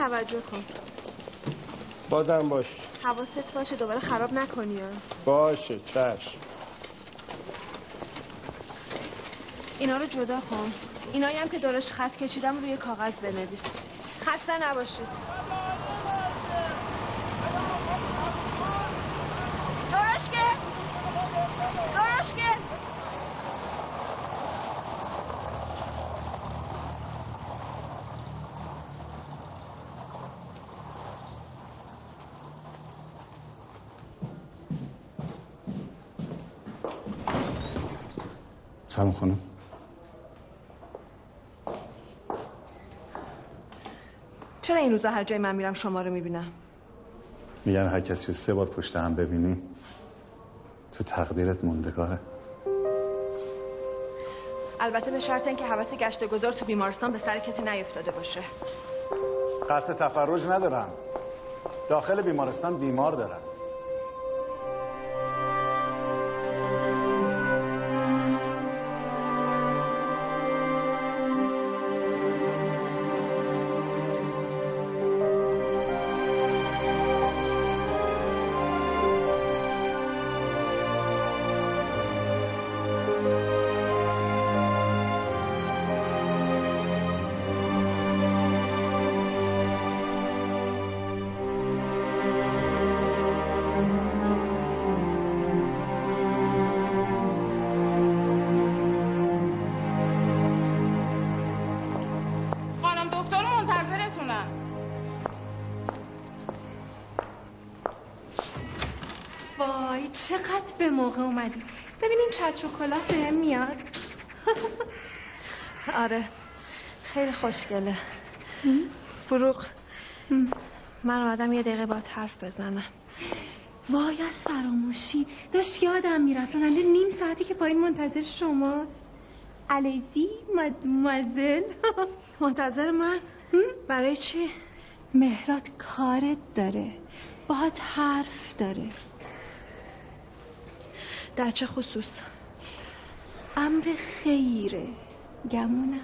توجه کن. بازم باش. حواست باشه دوباره خراب نکنی باشه چشم. اینا رو جدا کن. اینایی هم که دورش خط کشیدم روی کاغذ بنویس. خسته نباشید. سلام خانم چرا این روزا هر جای من میرم شما رو می‌بینم؟ میگن هر کسی رو سه بار پشت هم ببینی تو تقدیرت موندگاره. البته به شرط اینکه حواس گشت گذار تو بیمارستان به سر کسی نیفتاده باشه. قصد تفرج ندارم. داخل بیمارستان بیمار دارم. موقع اومدی. ببینین چتر و کلاه بهم میاد. آره خیلی خوشگله. فروغ. من آدم یه دقیقه با حرف بزنم. وای از فراموشی. داشت یادم می‌رفت. راننده نیم ساعتی که پایین منتظر شما علیزی مدموزل منتظر من؟ برای چی؟ مهرات کارت داره. باهات حرف داره. در چه خصوص؟ امر خیره گمونم.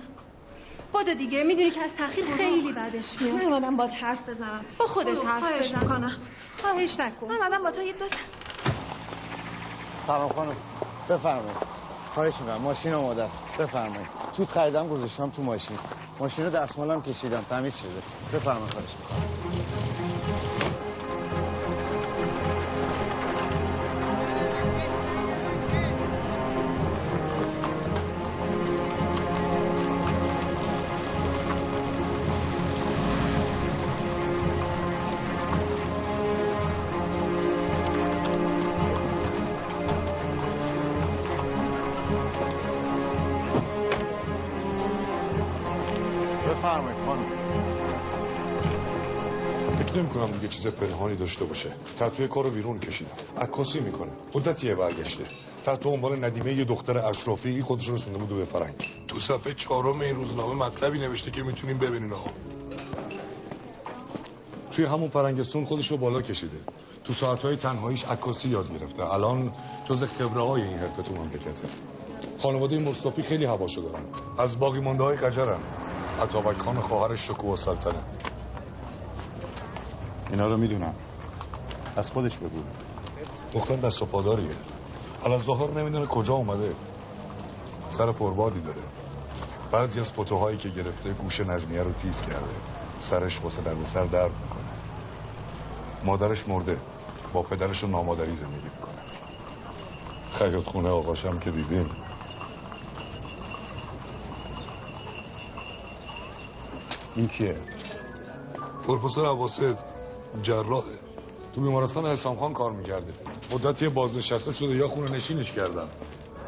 بودو دیگه می‌دونی که از تاخیر خیلی بعدش میاد. من اومدم با حرف بزنم. با خودش حرف بزن. خواهش نکن. من اومدم با تو یه دو سلام خانم. بفرمایید. خواهش می‌کنم. ماشین آماده است. بفرمایید. توت خریدم گذاشتم تو ماشین. ماشین رو دستمالم کشیدم. تمیز شده. بفرمایید خواهش می‌کنم. نمی‌کنم دیگه چیز پنهانی داشته باشه. تتوی کارو بیرون کشیدم. عکاسی می‌کنه. مدتیه برگشته. تحت عنوان ندیمه یه دختر اشرافی خودش رسونده بود به فرنگ. تو صفحه چهارم این روزنامه مطلبی نوشته که می‌تونیم ببینین آقا. توی همون فرنگستون خودش رو بالا کشیده. تو ساعتهای تنهاییش عکاسی یاد گرفته. الان جز خبره های این حرفه تو مملکته. خانواده مصطفی خیلی هواشو دارن. از باقی مانده های قجرن عطابک خان خواهرش شکوه و سلطنه. اینا رو می‌دونم. از خودش بگو. دختر دست و پاداریه حالا ظاهر نمی‌دونه کجا اومده. سر پربادی داره. بعضی از فوتوهایی که گرفته گوش نظمیه رو تیز کرده. سرش واسه درد سر درد می‌کنه. مادرش مرده. با پدرش رو نامادری زندگی می‌کنه. خیلی خونه آقاشم که دیدیم. این کیه؟ پروفسور عباسد. جراحه. تو بیمارستان حسام خان کار می‌کرده. مدتی بازنشسته شده یا خونه نشینش کردن.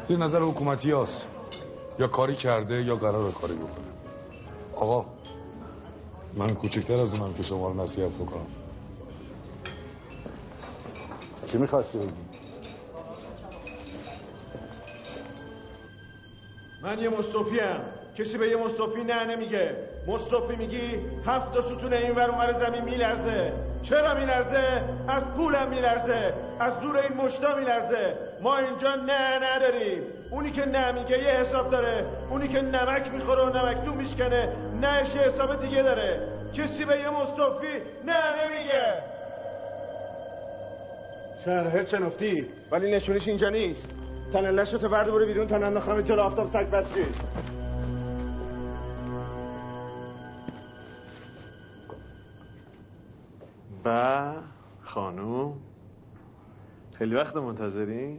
توی نظر حکومتی هست. یا کاری کرده یا قرار کاری بکنه. آقا من کوچکتر از اونم که شما رو نصیحت بکنم. چی می‌خواستی بگی؟ من یه مصطفی هم. کسی به یه مصطفی نه نمیگه. مصطفی میگی هفت ستون این ور زمین میلرزه. چرا میلرزه؟ از پولم میلرزه. از زور این مشتا میلرزه. ما اینجا نه نداریم. اونی که نه میگه یه حساب داره. اونی که نمک می‌خوره و نمکتون میشکنه نهش یه حساب دیگه داره. کسی به یه مصطفی نه نمیگه. شهر چنفتی ولی نشونش اینجا نیست. تن تو برد برو بیرون تا ننداختم جلو آفتاب سگ بسری و خانوم. خیلی وقت منتظری؟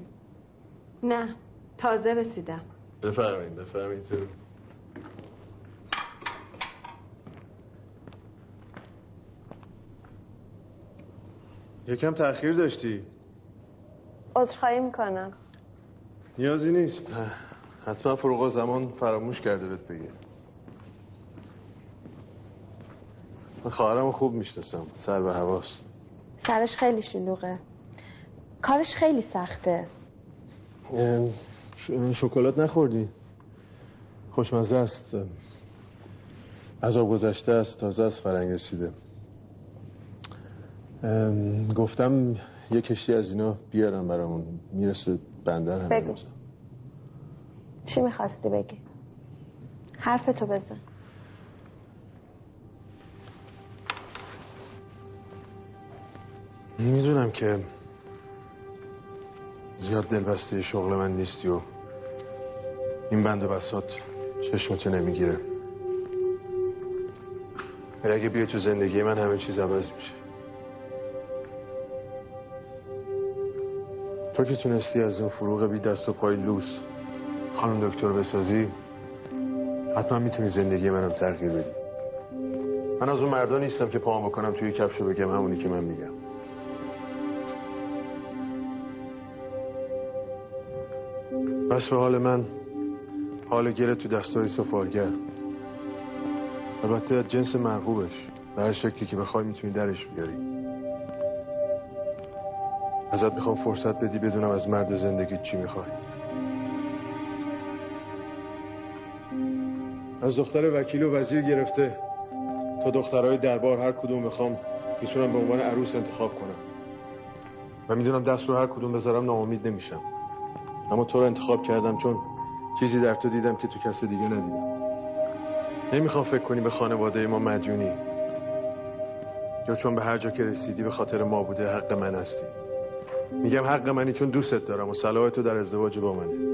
نه تازه رسیدم. بفرمایید بفرمایید. یکم تأخیر داشتی؟ عذرخواهی می‌کنم. نیازی نیست. حتما فروغا زمان فراموش کرده بهت بگه. من خواهرم خوب می‌شناسم. سر به هواست سرش خیلی شلوغه. کارش خیلی سخته. شکلات نخوردی؟ خوشمزه است. از آب گذشته است تازه از فرنگ رسیده. گفتم یه کشتی از اینا بیارم برامون. می‌رسه بندر هم بگو. چی می‌خواستی بگی؟ حرفتو بزن. می‌دونم که زیاد دلبسته شغل من نیستی و این بند بسات چشمتو نمی‌گیره. ولی اگه بیای تو زندگی من همه چیز عوض میشه. تو که تونستی از اون فروغ بی دست و پای لوس خانم دکتر بسازی حتما می‌تونی زندگی منم تغییر بدی. من از اون مردا نیستم که پاهم بکنم توی کفشو بگم همونی که من میگم. به حال من حال گره تو دستای سفارگر. البته جنس مرغوبش به هر شکلی که بخوای می‌تونی درش بیاری. ازت می‌خوام فرصت بدی بدونم از مرد زندگی چی می‌خوای. از دختر وکیل و وزیر گرفته تا دخترهای دربار هر کدوم بخوام می‌تونم به عنوان عروس انتخاب کنم. و می‌دونم دست رو هر کدوم بذارم ناامید نمیشم. اما تو رو انتخاب کردم چون چیزی در تو دیدم که تو کسی دیگه ندیدم. نمی‌خوام فکر کنی به خانواده ما مدیونی یا چون به هر جا که رسیدی به خاطر ما بوده حق من هستی. میگم حق منی چون دوستت دارم و صلاح تو در ازدواج با منه.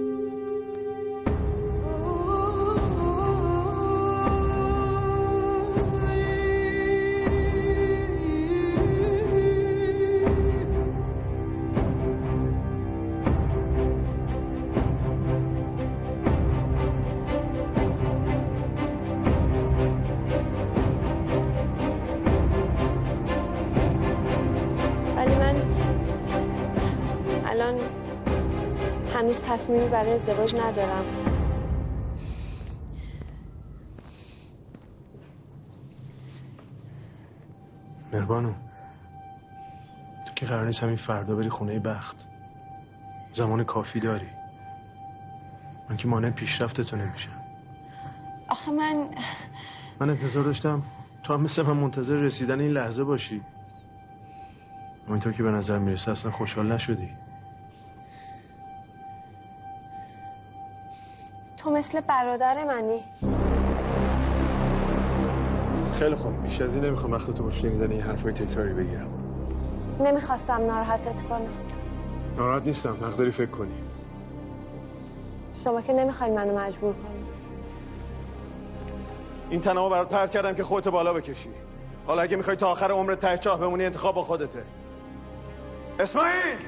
ازدواج ندارم. مربانو تو که قرار نیست همین فردا بری خونه بخت. زمان کافی داری. من که مانع پیشرفت تو نمیشم. آخه من من انتظار داشتم تو هم مثل من منتظر رسیدن این لحظه باشی. همینطور که به نظر می‌رسه اصلا خوشحال نشدی. مثل برادر منی. خیلی خوب. بیش از این نمی‌خوام وقت تو باشه شنیدن این حرفای تکراری بگیرم. نمی‌خواستم ناراحتت کنم. ناراحت نیستم. حق فکر کنی. شما که نمی‌خواین منو مجبور کنی. این تنمو برات پرت کردم که خودت بالا بکشی. حالا اگه می‌خوای تا آخر عمرت ته چاه بمونی انتخاب با خودته. اسماعیل!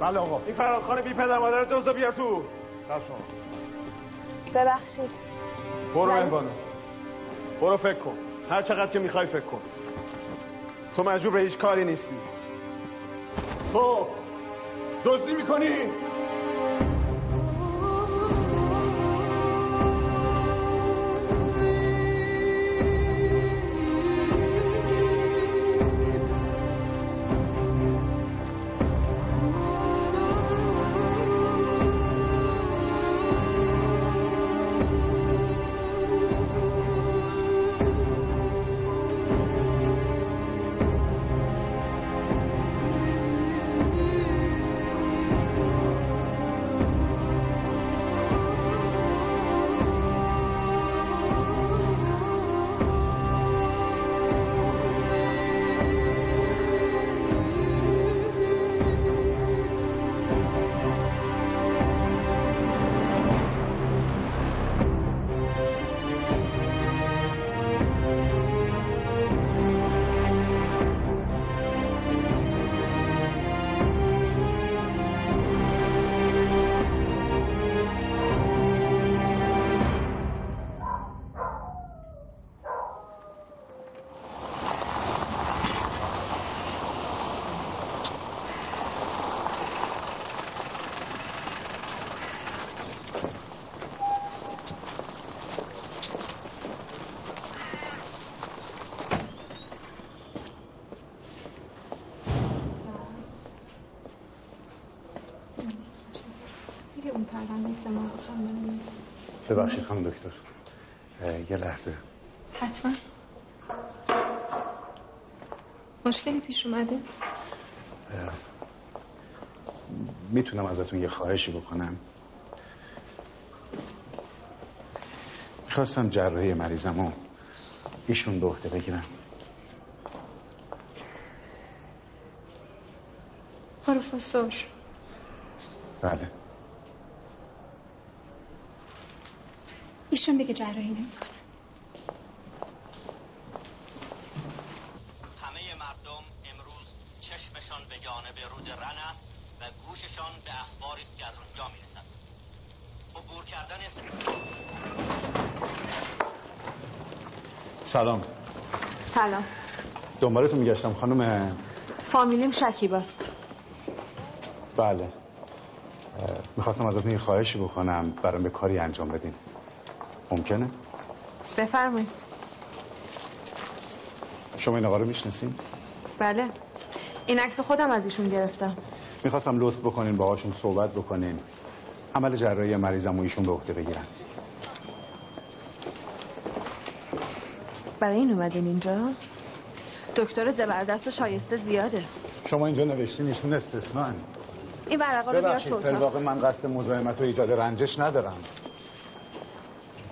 بله آقا. این فرادخان بی پدر مادر دوزو بیار تو. ببخشید. برو من برو فکر کن. هر چقدر که می‌خوای فکر کن. تو مجبور به هیچ کاری نیستی. خب دزدی می‌کنی؟ ببخشید خانم دکتر. یه لحظه. حتما. مشکلی پیش اومده؟ می‌تونم ازتون یه خواهشی بکنم. می‌خواستم جراحی مریضم رو ایشون به عهده بگیرم. پروفسور بله. ایشون دیگه جراحی نمی‌کنه همه مردم امروز چشمشان به جانب رود رن است و گوششان به اخباری است که از اونجا می‌رسد. عبور کردن سلام. سلام. دنبالتون میگشتم خانم فامیلیم شکیباست. بله. می‌خواستم ازتون یه خواهشی بکنم برام به کاری انجام بدین. ممکنه؟ بفرمایید. شما این آقا رو می‌شناسین؟ بله. این عکس خودم از ایشون گرفتم. می‌خواستم لطف بکنین باهاشون صحبت بکنین. عمل جراحی مریضم و ایشون به عهده بگیرن. برای این اومدین اینجا؟ دکتر زبردست و شایسته زیاده. شما اینجا نوشتین ایشون استثنان این ورقا رو بیار ببخشید واقع من قصد مزاحمت و ایجاد رنجش ندارم.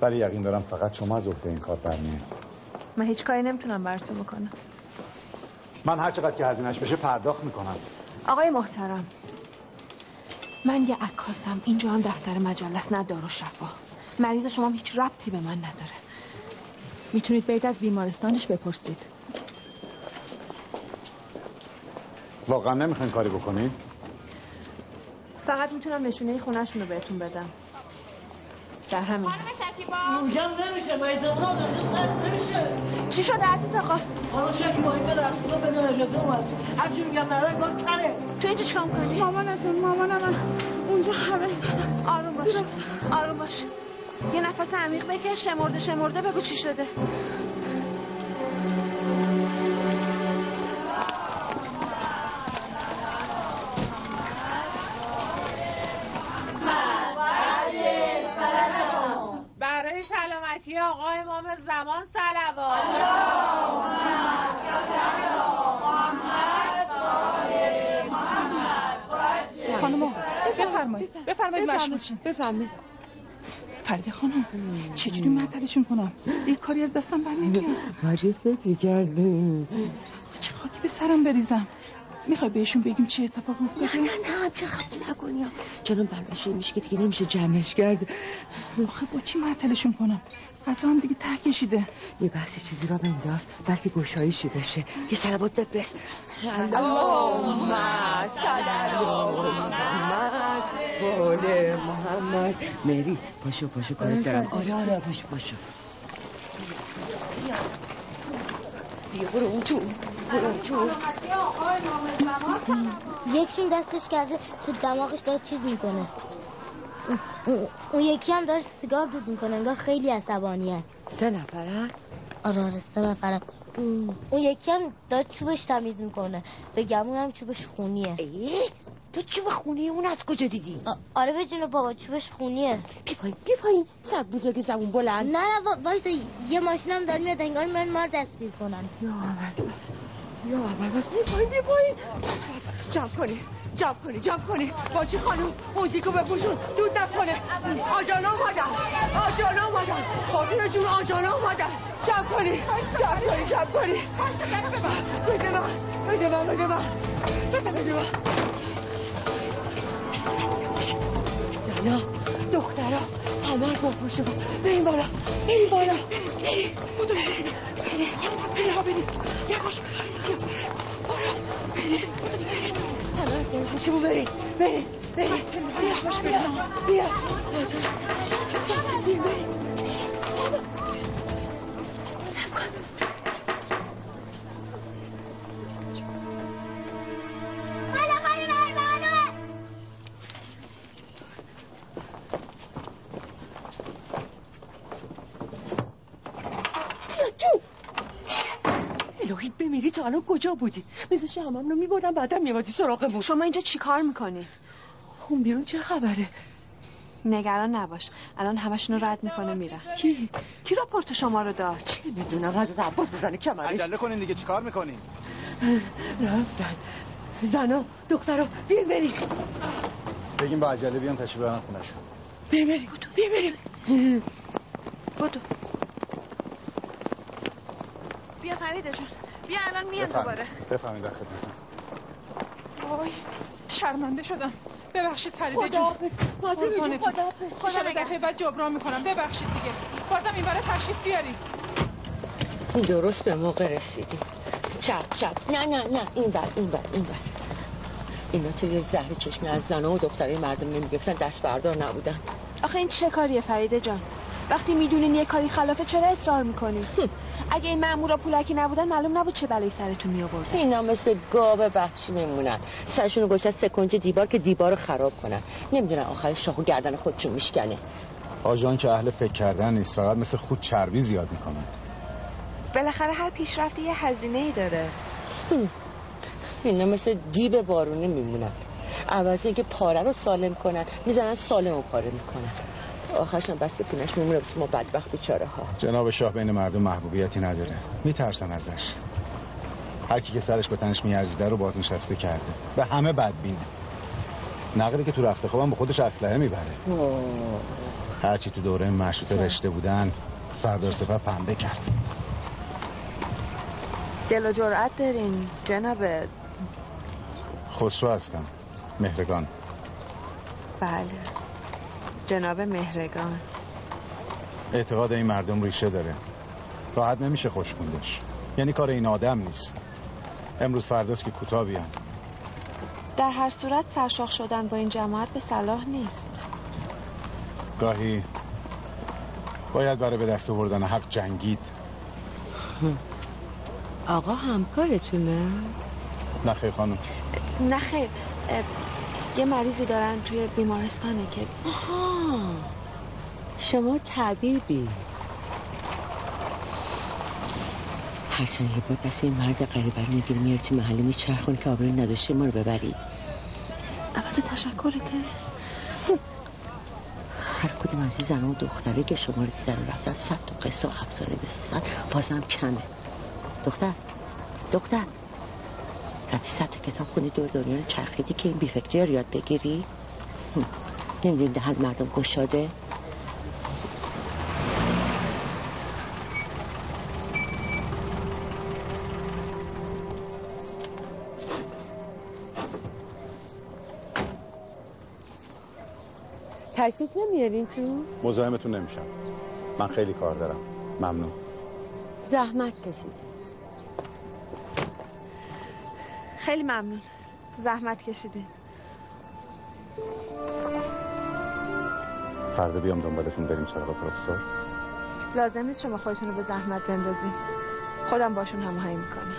ولی یقین دارم فقط شما از عهده این کار برمیه من هیچ کاری نمی‌تونم براتون بکنم. من هر چقدر که هزینهش بشه پرداخت می‌کنم. آقای محترم من یه عکاسم اینجا هم دفتر مجلس نه دار و شفا. مریض شما هم هیچ ربطی به من نداره. می‌تونید برید از بیمارستانش بپرسید. واقعا نمی‌خواین کاری بکنید فقط می‌تونم نشونه خونهشون رو بهتون بدم. در همین. میگم نمیشه مریضمون آدم ساعت نمیشه. چی شده عزیز آقا؟ خانم شکیبا این به رسول بدون اجازه اومد. هرچی میگم نره کار تره تو اینجا چیکار می‌کنی؟ مامانتون مامانم اونجا خبر آروم باش آروم باش. یه نفس عمیق بکش شمرده شمرده بگو چی شده. بفرمایید. بفرمایید. مشغول بفرمایید. فرید خانم چجوری معطلشون کنم؟ یه کاری از دستم بر نمیاد. حاجی فکر کرده چه خاکی به سرم بریزم. می‌خوای بهشون بگیم چه اتفاق افتاده؟ نه نه نه چه خبری نکنی. چون بلبشه میشه که دیگه نمیشه جمعش کرد؟ آخه با چی معطلشون کنم؟ غذا هم دیگه ته کشیده. یه بحثی چیزی را بنداز بلکه گشایشی بشه یه سلوات بفرست اللهم صل علی محمد. مری پاشو پاشو کارت دارم. آره آره. پاشو پاشو. بیا برو اون تو برو تو. یکشون دستش کرده تو دماغش داره چیز می‌کنه. اون یکی هم داره سیگار دود می‌کنه انگار خیلی عصبانیه. سه نفره؟ آره آره سه نفره. اون یکی هم داره چوبش تمیز می‌کنه. به گمون هم چوبش خونیه. تو چوب خونی اون از کجا دیدی؟ آره به جون بابا چوبش خونیه. بی پایین بی پایین سر بزرگ زبون بلند. نه نه وایسا یه ماشین هم داره میاد انگار من مار دستگیر کنن یا اول یا اول بس بی پایین بی پایین جمع کنی جمع کنی جمع کنی. باجی خانم اون دیگو بپوشون. دود نکنه. آجانا اومدن آجانا اومدن باجی جون آجانا اومدن جمع کنی جمع کنی جمع کنی. بده من بده من بده من بده بده من. زنا دخترا همه از ما پاشو بریم بالا بریم بالا بریم بریم ها بریم یواش بالا همه از ما پاشو بریم بریم بریم یواش بریم بیا بریم الان کجا بودی؟ مثل شمم رو میبردم بعدم میبادی سراغمون. شما اینجا چی کار می‌کنی؟ اون بیرون چه خبره؟ نگران نباش. الان همشون رو رد می‌کنه میرن. کی؟ کی راپورت شما رو داد؟ چی می‌دونم؟ حضرت عباس بزنه کمرش عجله کنین دیگه چیکار می‌کنین؟ رفتن. زنا دخترا بیر بریم. بگیم با عجله بیان تشریف برن خونشون بیر بریم. بیر بریم. بیا فریده جون. بیا الان میان دوباره. بفهمید در خدمتم وای شرمنده شدم. ببخشید فریده جون. جون خداحافظ خدا دفعه بعد جبران می‌کنم. ببخشید دیگه. بازم این برای تشریف بیاریم درست به موقع رسیدیم چپ چپ. نه نه نه. این بر این بر این بر اینا تو یه زهر چشمی از زنها و دختره مردم نمی‌گفتن دست بردار نبودن. آخه این چه کاریه فریده جان؟ وقتی می‌دونین یه کاری خلافه چرا اصرار می‌کنین اگه این مامورا پولکی نبودن معلوم نبود چه بلایی سرتون می آورد اینا مثل گاو وحشی میمونن. سرشون رو گوشت سکنج دیوار که دیوار رو خراب کنن. نمی‌دونن آخر شاخو گردن خودشون میشکنه. آجان که اهل فکر کردن نیست فقط مثل خود چربی زیاد می‌کنن. بالاخره هر پیشرفتی یه هزینه ای داره اینا مثل دیب بارونه میمونن. عوض اینکه پاره رو سالم کنن. می‌زنن سالم رو پاره می‌کنن. آخرش هم بسته پینش میمونه بس ما بدبخت بیچاره ها جناب شاه بین مردم محبوبیتی نداره. میترسن ازش. هر کی که سرش به تنش میارزیده رو بازنشسته کرده. به همه بدبینه. نقلی که تو رخت خوابم به خودش اسلحه می‌بره. هرچی تو دوره مشروطه رشته بودن سردار سپه پنبه کرد. دل و جرأت دارین جناب. خسرو هستم. مهرگان. بله. جناب مهرگان. اعتقاد این مردم ریشه داره. راحت نمیشه خوشکوندش یعنی کار این آدم نیست. امروز فرداست که کوتاه بیان. در هر صورت سرشاخ شدن با این جماعت به صلاح نیست. گاهی باید برای به دست آوردن حق جنگید. آقا همکارتونه؟ نه خیر خانم. نه خیر. یه مریضی دارن توی بیمارستانه که آها. شما طبیبی. حسن یه بار دست این مرد قریبر می‌گیری میاری تو محله میچرخون که آبروی نداشته ما رو ببری. عوض تشکرته. هر کدوم از این زن و دختره که شما رو دیدن و رفتن صد تا قصه و افسانه بسازن بازم کمه. دختر دختر. رفتی صد تا کتاب خونی دور دنیا رو چرخیدی که این بیفکری رو یاد بگیری؟ هم. نمی‌دونی دهن مردم گشاده؟ تشریف نمیارین تو؟ مزاحمتون نمیشم. من خیلی کار دارم. ممنون. زحمت کشید. خیلی ممنون. زحمت کشیدین فردا بیام دنبالتون بریم سراغ پروفسور. لازم نیست شما خودتون رو به زحمت بندازین خودم باشون هماهنگ می‌کنم.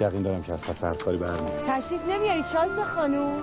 یقین دارم که از پس هر کاری برمیاد تشریف نمیاری شازده خانوم.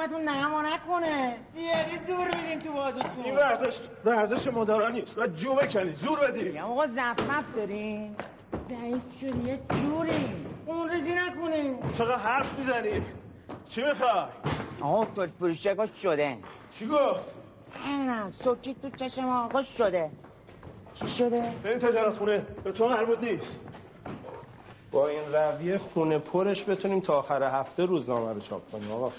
زخمتون نمانت کنه زیادی زور میدین تو بازوتون این ورزش ورزش مدارا نیست. و جو بکنی. زور بدی. میگم آقا زخمت دارین. ضعیف شدی یه جوری. اون ریزی نکنین چقدر حرف می‌زنی؟ چی می‌خوای؟ آقا تو فروشگاه شده. چی گفت؟ نه سوچی تو چشم آقا شده. چی شده؟ بریم تجارت خونه. به تو مربوط نیست. با این رویه خونه پرش بتونیم تا آخر هفته روزنامه رو چاپ کنیم آقا.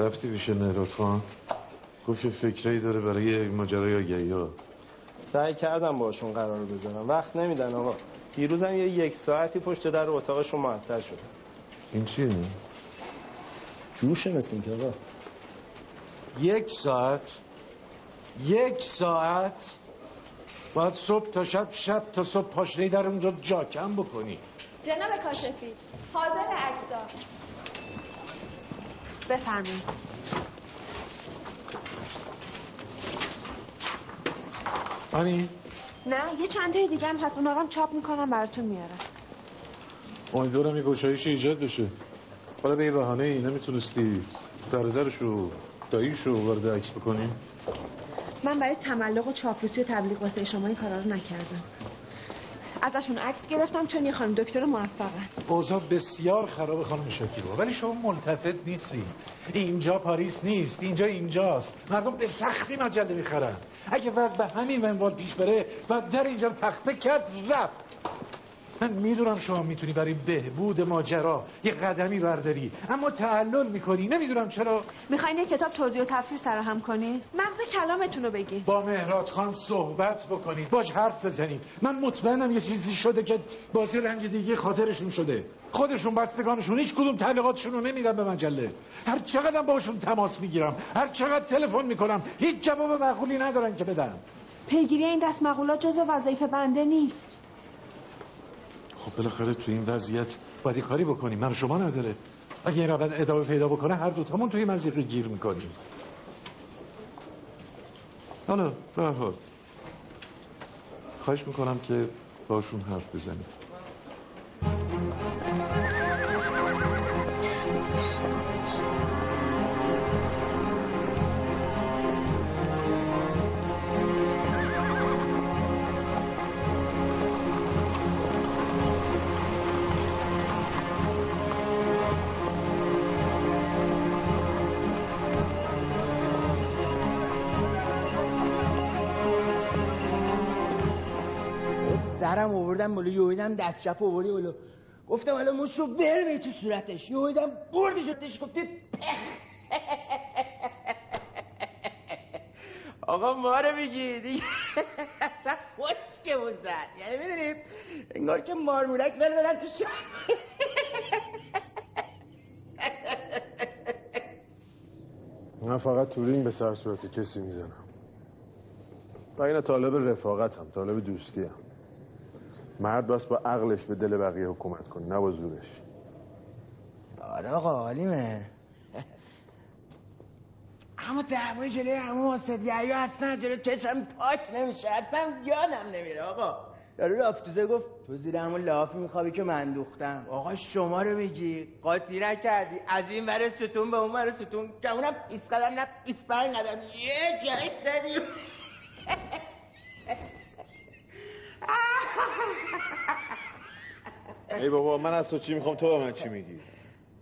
رفتی پیش نهرات خان؟ گفت یه فکرایی داره برای ماجرای آگهی ها. سعی کردم باشون قرار بذارم. وقت نمیدن آقا. دیروزم یه یک ساعتی پشت در اتاقشون معطل شد. این چیه؟ نه؟ جوشه مثل این که آقا. یک ساعت؟ یک ساعت؟ باید صبح تا شب شب تا صبح پاشنه در اونجا جاکم بکنی. جناب کاشفی حاضر اجزا. بفرمایید. آنی؟ نه یه چند تای دیگه هم هست. اونا رو هم چاپ می‌کنم براتون میارم. امیدوارم یه گشایش ایجاد بشه. حالا به یه بهانه ای نمی‌تونستی برادرشو داییشو وارد عکس بکنی؟ من برای تملق و چاپلوسی و تبلیغ واسه شما این کارا رو نکردم. ازشون عکس گرفتم چون یه خانم دکتر موفقن. اوضاع بسیار خراب خانم شکیبا ولی شما ملتفت نیستی. اینجا پاریس نیست اینجا اینجاست. مردم به سختی مجله می‌خرن. اگه وضع به همین منوال پیش بره و در اینجا تخته کرد رفت. من می‌دونم شما می‌تونی برای بهبود ماجرا یه قدمی برداری اما تعلل می‌کنی. نمی‌دونم چرا. می‌خواین یه کتاب توضیح و تفسیر سرهم کنی؟ مغز کلامتون رو بگی. با مهراد خان صحبت بکنید. باش حرف بزنید. من مطمئنم یه چیزی شده که بازی رنج دیگه خاطرشون شده. خودشون بستگانشون هیچ کدوم تعلیقاتشون رو نمیدن به مجله. هر چقدر باشون تماس می‌گیرم هر چقدر تلفن می‌کنم هیچ جواب معقولی ندارن که بدن. پیگیری این دست مقولات جزو وظایف بنده نیست. خب بالاخره تو این وضعیت باید کاری بکنیم. من شما نداره. اگه این روند ادامه پیدا بکنه هر دوتامون توی مزیق گیر می‌کنیم. حالا به حال خواهش می‌کنم که باشون حرف بزنید. آوردم بالا یهویدم دست چپ آوردی بالا. گفتم حالا مش رو برمی تو صورتش. یهویدم بردی شدش گفتی پخ. آقا ما رو میگی؟ دیگه. اصلا زد. یعنی می‌دونیم انگار که مارمولک بل بدن تو من فقط تورینگ به سر صورت کسی می‌زنم. و این طالب رفاقتم طالب دوستیم مرد بس با عقلش به دل بقیه حکومت کنه نه با زورش. آره آقا عالیمه. اما دعوای جلوی همون واسد یعیو اصلا جلو چشم پاک نمیشه. اصلا یادم نمیره آقا. یارو لافتوزه گفت تو زیر همون لافی میخوابی که من دوختم آقا شما رو میگی؟ قاطی نکردی. از این ور ستون به اون ور ستون. که اونم پیس قدم نه پیس پنج قدم. یه جایی زدیم ای بابا من از تو چی می‌خوام؟ تو به من چی میگی؟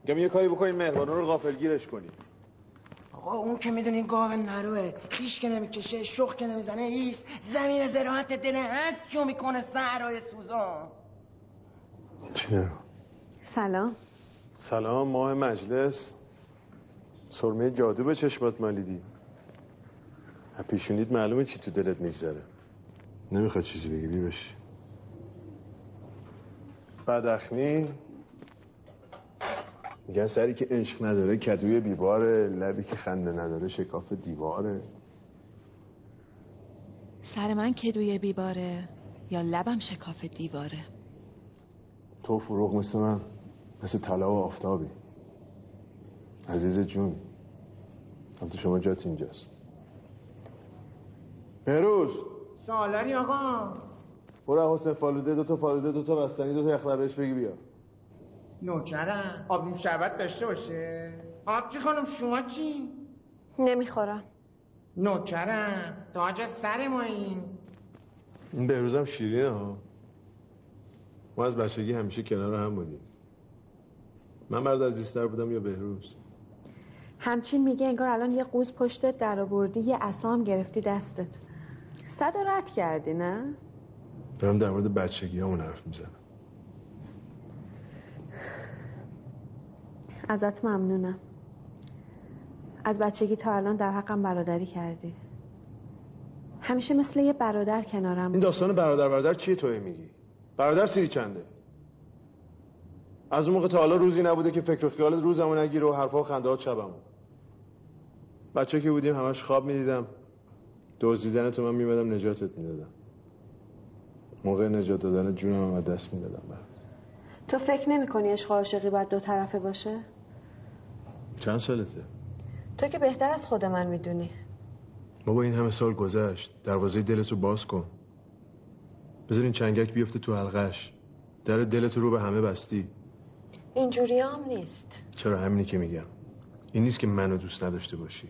میگم یه کاری بکنین مهربانو رو غافلگیرش کنی آقا اون که می‌دونی گاو نروه پیش که نمی‌کشه شخ که نمی‌زنه ایست. زمین زراعت دل هر جو می‌کنه سهرای سوزان. چه؟ سلام. سلام ماه مجلس. سرمه جادو به چشمات مالیدی. پیشونید معلومه چی تو دلت میگذره. نمی‌خواد چیزی بگی بی بشی بدخنی. میگن سری که عشق نداره کدوی بیباره لبی که خنده نداره شکاف دیواره. سر من کدوی بیباره یا لبم شکاف دیواره؟ تو فروغ مثل من مثل طلا و آفتابی. عزیز جون هم تو شما جات اینجاست. بروز سالاری آقا. برو حسین فالوده دو تا فالوده دو تا بستنی دو تا یخلر بهش بگی بیا. نوکرم. آب شربت داشته باشه. آبجی خانم شما چی؟ نمی‌خورم. نوکرم. تاج سر ما این این بهروزم شیرینه ها. ما از بچگی همیشه کنار هم بودیم. من مرد عزیزتر بودم یا بهروز؟ همچین میگه انگار الان یه قوز پشتت در آوردی یه اسام گرفتی دستت. صد رد کردی نه؟ دارم در مورد بچگی همون حرف می‌زنم. ازت ممنونم. از بچگی تا الان در حقم برادری کردی. همیشه مثل یه برادر کنارم این داستان برادر برادر چیه توی میگی؟ برادر سیری چنده؟ از اون موقع تا حالا روزی نبوده که فکر و خیالت روزمو نگیره و حرفا و خنده ها شبمو بچه که بودیم همش خواب می‌دیدم. دزدیدن تو من میمدم نجاتت می‌دادم. موقع نجات دادن جونم از دست می‌دادم تو فکر نمی کنی عشق و عاشقی باید دو طرفه باشه؟ چند سالته؟ تو که بهتر از خود من می‌دونی. بابا این همه سال گذشت. دروازه دلتو باز کن. بذار این چنگک بیفته تو حلقش در دلتو رو به همه بستی. اینجوری هم نیست. چرا؟ همینی که میگم. این نیست که منو دوست نداشته باشی.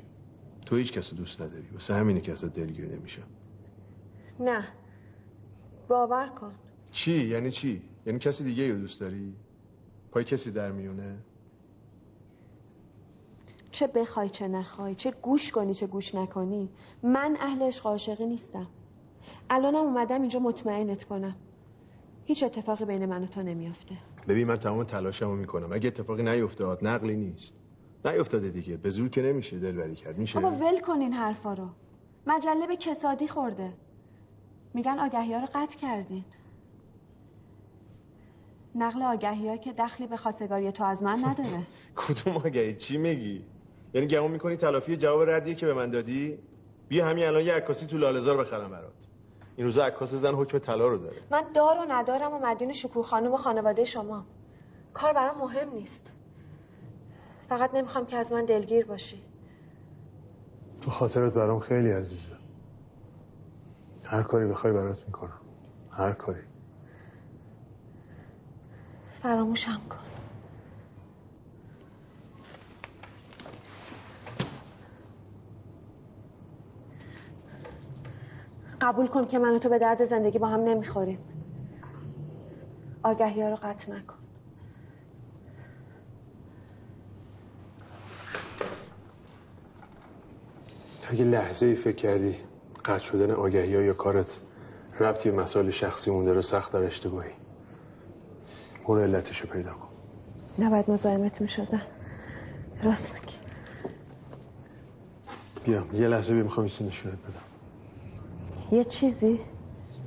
تو هیچ کس رو دوست نداری. واسه همینی که ازت دلگیر نمیشم. نه. باور کن. چی؟ یعنی چی؟ یعنی کسی دیگه رو دوست داری؟ پای کسی در میونه؟ چه بخوای چه نخوای چه گوش کنی چه گوش نکنی. من اهل عشق عاشقی نیستم. الانم اومدم اینجا مطمئنت کنم. هیچ اتفاقی بین من و تو نمیافته. ببین من تمام تلاشمو می‌کنم. اگه اتفاقی نیفتاد نقلی نیست. نیفتاده دیگه. به زور که نمیشه دلبری کرد. میشه. بابا ول کن این حرفا رو. مجله به کسادی خورده. میگن آگهی ها رو قطع کردین. نقل آگهی که دخلی به خواستگاری تو از من نداره. کدوم آگهی؟ چی میگی؟ یعنی گمون می‌کنی تلافی جواب ردیه که به من دادی؟ بیا همین الان یه عکاسی تو لاله‌زار بخرم برات. این روزا عکاس زن حکم طلا رو داره. من دار و ندارم و مدیون شکوه خانم و خانواده شما. کار برام مهم نیست. فقط نمی‌خوام که از من دلگیر باشی. تو خاطرت برام خیلی عزیزه. هر کاری بخوای برات می‌کنم. هر کاری. فراموشم کن. قبول کن که من و تو به درد زندگی با هم نمی‌خوریم. آگهی ها رو قطع نکن. اگه لحظه ای فکر کردی قطع شدن آگهی ها یا کارت ربطی به مسائل شخصی مونده رو سخت در اشتباهی. برو علتشو پیدا کن. نباید مزاحمت می‌شدم. راست میگی. بیا یه لحظه بیا می‌خوام این نشونت بدم. یه چیزی؟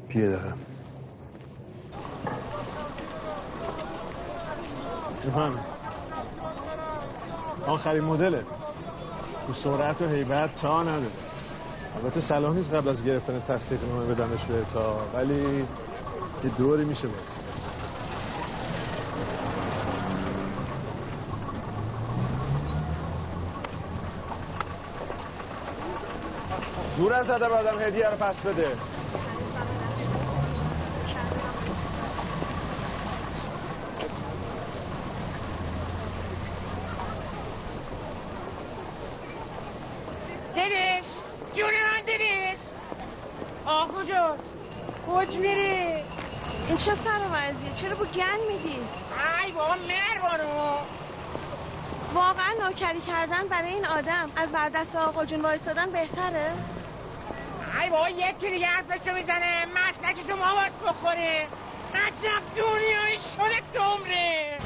بیا دقیقا. آخرین مدله. تو سرعت و حیبت تا نداره. البته صلاح نیست قبل از گرفتن تصدیق نامه بدمش به تا ولی یه دوری میشه باز دور از ادب آدم هدیه رو پس بده دلش جون من دلش آه کجاست کج میری این چه سر وضعیه چرا با گن میدی ای بابا مهربانو نوکری کردن برای این آدم. از بر دست آقا جون وایستادن بهتره؟ ای بابا یکی دیگه حرفشو می‌زنه؟ مسلکشو ماواز بخوره. عجب دنیایی شده دمره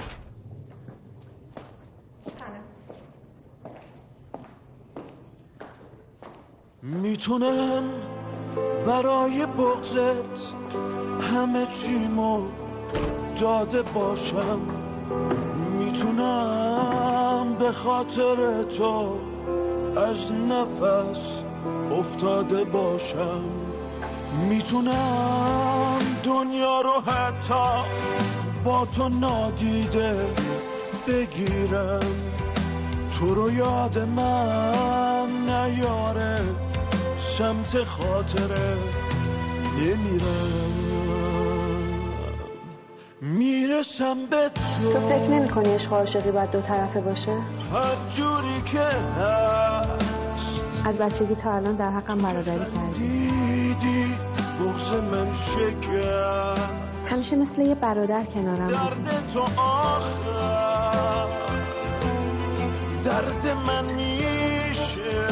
می‌تونم برای بغزت همه چیمو داده باشم. می‌تونم. به خاطر تو از نفس افتاده باشم. می‌تونم دنیا رو حتی با تو نادیده بگیرم. تو رو یاد من نیاره سمت خاطره نمیرم. می‌رسم به تو. تو فکر نمی کنی عشق عاشقی باید دو طرفه باشه؟ هر جوری که هست. از بچگی تا الان در حقم برادری کردی. دیدی بغز من شکر همیشه مثل یه برادر کنارم درد تو آخر. درد من میشه.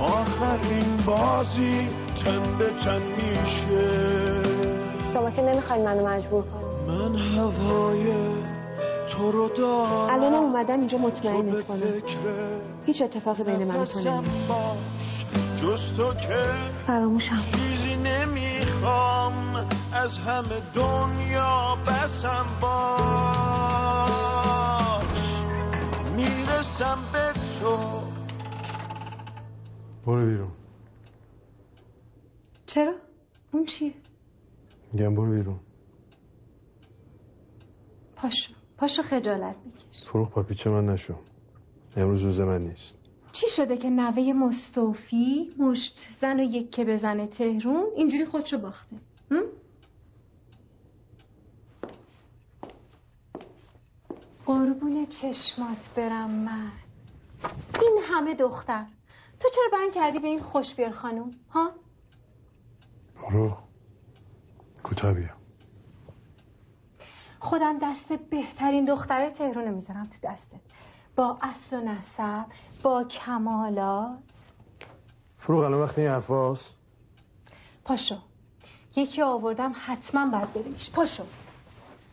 آخرین بازی تن به تن میشه. شما که نمی‌خواین منو مجبور کنی. من هوای تو رو دارم. الان اومدم اینجا مطمئنت کنم. هیچ اتفاقی بین من و تو نمیفته. که فراموشم. کن. چیزی نمی‌خوام. می‌خوام از همه دنیا بسم باش. می‌رسم به تو. برو بیرون. چرا؟ اون چیه؟ میگم برو بیرون. پاشو پاشو خجالت بکش. فروغ پاپیچه من نشو. امروز روز من نیست. چی شده که نوه مستوفی مشت زن و یکه بزنه تهرون اینجوری خودشو باخته؟ قربون چشمات برم من. این همه دختر. تو چرا بند کردی به این خوشبیر خانوم؟ ها؟ برو کوتاه بیا خودم دست بهترین دختره تهرون رو می‌ذارم تو دستت. با اصل و نسب با کمالات. فروغ الان وقتی این حرف هاست پاشو. یکی آوردم حتما باید ببینیش پاشو.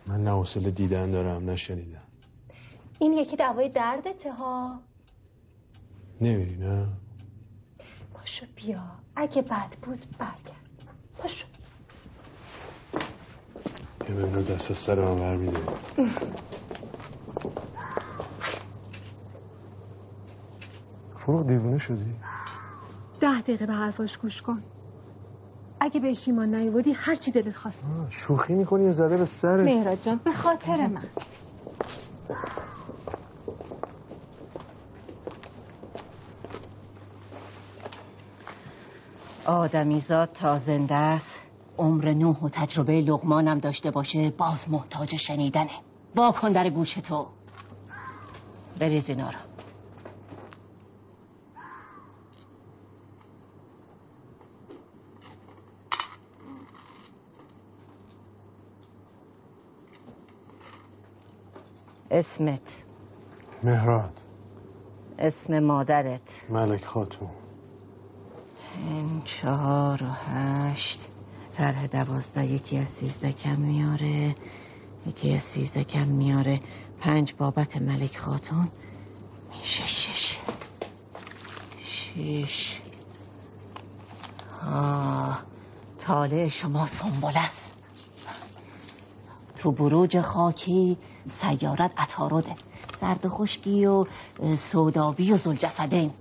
من نه حوصله دیدن دارم نه شنیدن. این یکی دوای دردته ها. نمیری نه؟ پاشو بیا. اگه بد بود برگرد. پاشو. ببینم دست از سر من برمیده فروغ دیوونه شدی؟ ده دقیقه به حرفاش گوش کن. اگه بهش ایمان نیوردی هر چی دلت خواست. شوخی می‌کنی یه زده به سرت؟ مهراد جان به خاطر من. آدمیزاد تا زنده است. عمر نوح و تجربه لغمانم داشته باشه باز محتاج شنیدنه. با کن در گوش تو. بریز اینا رو اسمت. مهراد. اسم مادرت. ملک خاتون. این چهار و هشت. طرح دوازده یکی از سیزده کم میاره یکی از سیزده کم میاره. پنج بابت ملک خاتون. میشه شش. شش. آه شما سنبول است. تو بروج خاکی سیارت عطارده. سرد خشکی و سودابی و زلجسدین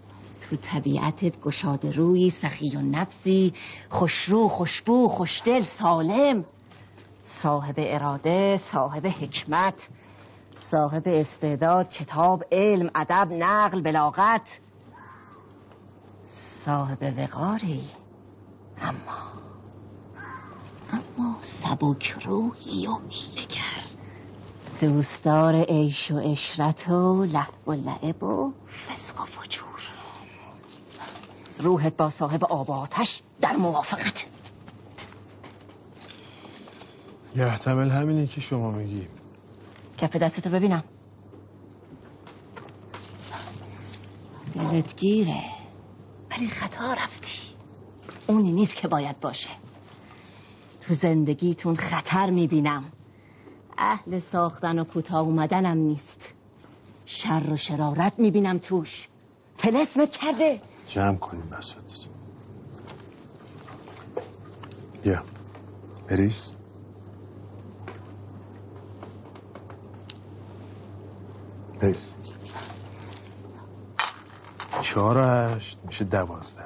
تو طبیعتت گشاده روی سخی و نفسی خوشرو خوشبو خوشدل سالم. صاحب اراده صاحب حکمت صاحب استعداد کتاب علم ادب نقل بلاغت. صاحب وقاری. اما اما سبک روحی و حیلگر دوستدار عیش و عشرت و لحب و لعب و فسق و فجور. روحت با صاحب آب و آتش در موافقت. یحتمل همینی که شما میگی. کف دستتو ببینم. دلت گیره. ولی خطا رفتی. اونی نیست که باید باشه. تو زندگیتون خطر می‌بینم. اهل ساختن و کوتاه اومدنم نیست. شر و شرارت می‌بینم توش. تلسمت کرده. جمع کنیم بسات بیا. بریز. بریز. چهار و هشت میشه دوازده.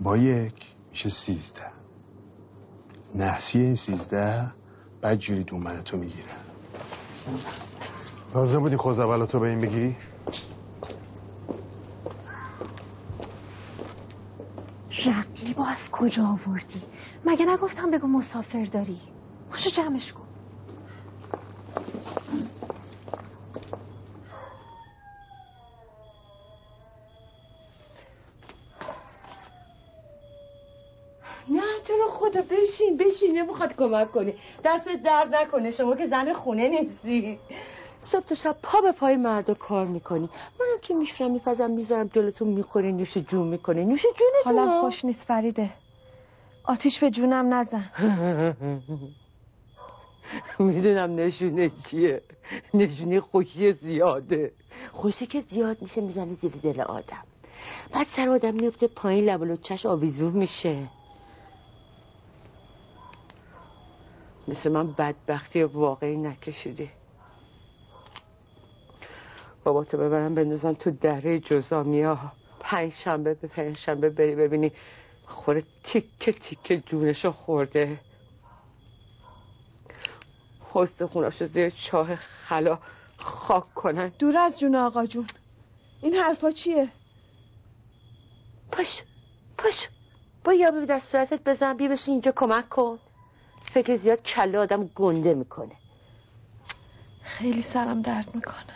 با یک میشه سیزده. نحسی این سیزده بعد جوری دومن تو می‌گیره. لازم بودی خوزولاتو به این بگیری؟ رقیبو از کجا آوردی؟ مگه نگفتم بگو مسافر داری؟ پاشو جمعش کن. خدا بشین؟ بشین نمی‌خواد کمک کنی. دست درد نکنه شما که زن خونه نیستی. صبح تا شب پا به پای مردا کار می‌کنی. منم که میشورم میپزم می‌ذارم جلوتون می‌خوره نوش جون می‌کنه. نوش جونتون حالم خوش نیست فریده. آتیش به جونم نزن. می‌دونم نشونه چیه. نشونه خوشی زیاده. خوشه که زیاد میشه می‌زنه زیر دل آدم. بعد سر آدم میفته پایین لب و چش آویزون میشه. مثل من بدبختی واقعی نکشیدی بابا تو ببرم بندازن تو دره جزامیا پنج شنبه به پنج شنبه بری ببینی. خوره تیکه تیکه جونشو خورده. حست خوناشو زیر چاه خلا خاک کنن. دور از جون آقا جون. این حرفا چیه؟ پاش پاش با یابی در صورتت بزن بی بشی اینجا کمک کن. فکر زیاد کله آدم گنده می‌کنه. خیلی سرم درد می‌کنه.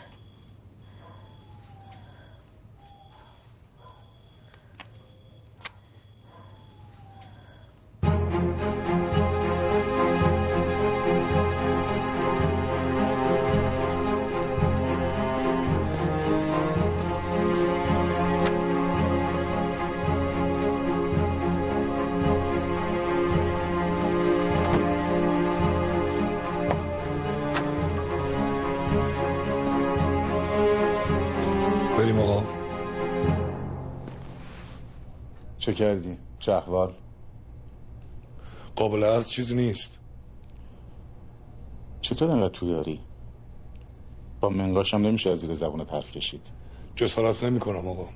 چه کردی؟ چه احوال؟ قابل از چیزی نیست چطور انقدر تو داری؟ با منقاشم نمیشه از زیر زبون حرف کشید جسارت نمی کنم آقا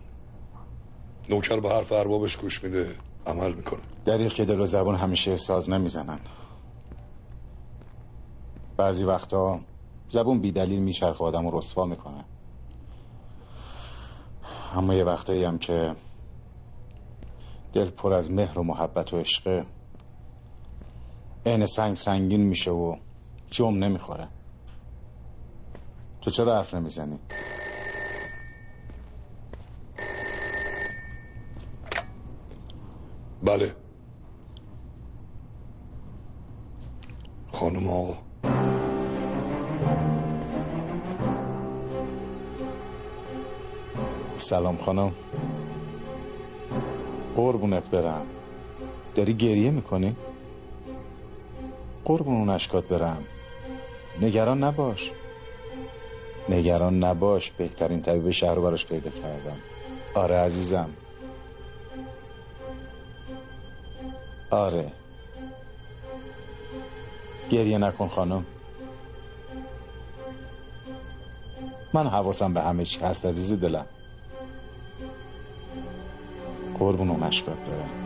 نوکر به حرف اربابش گوش میده عمل می‌کنه دریغ که دل و زبون همیشه ساز نمی‌زنن بعضی وقتا زبون بی دلیل میچرخ آدم رو رسوا می‌کنه اما یه وقتایی هم که دل پر از مهر و محبت و عشقه عین سنگ سنگین میشه و جم نمی‌خوره. تو چرا حرف نمی‌زنی؟ بله. خانم آقا. سلام خانم. قربونت برم. داری گریه می‌کنی؟ قربون اون اشکات برم. نگران نباش. نگران نباش بهترین طبیب شهر رو براش پیدا کردم. آره عزیزم. آره. گریه نکن خانم. من حواسم به همه چی هست عزیز دلم. قربون اون اشکات برم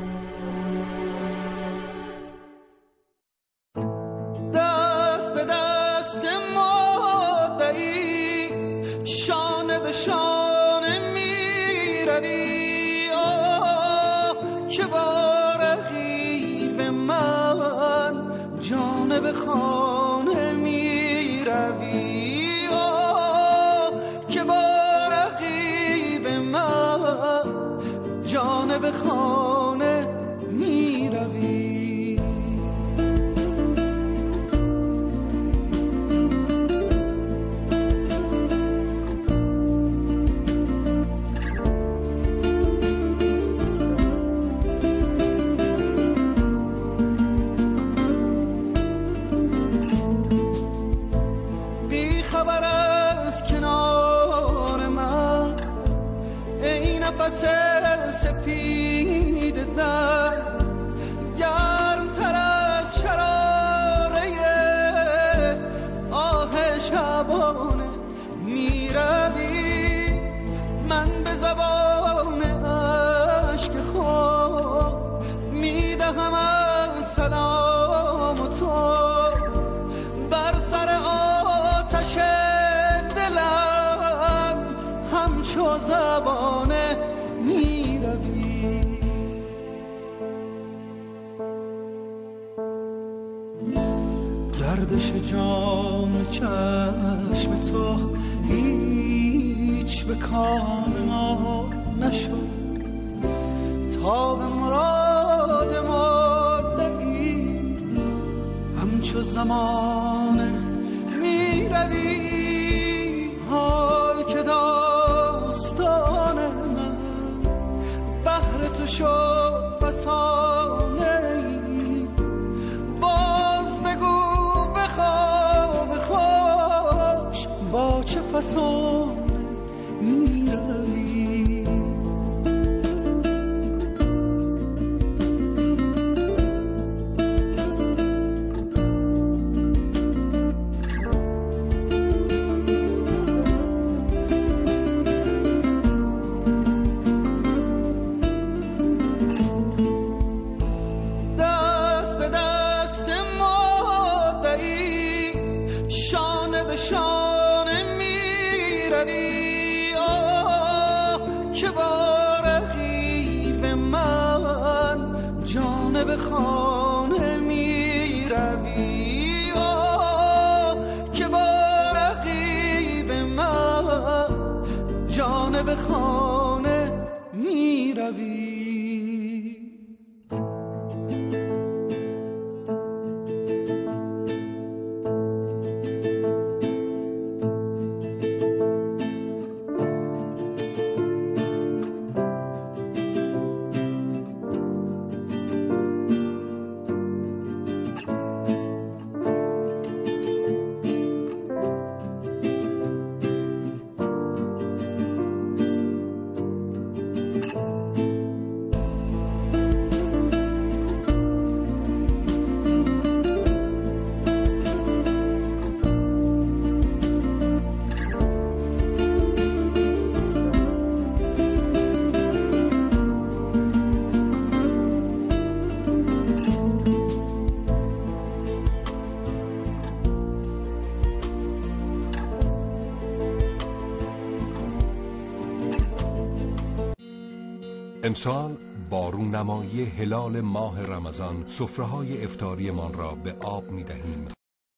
کام ما نشد. تا به مراد مدعی همچو زمانه به شانه می روی امسال بارون نمایی هلال ماه رمضان سفره های افتاریمان را به آب می دهیم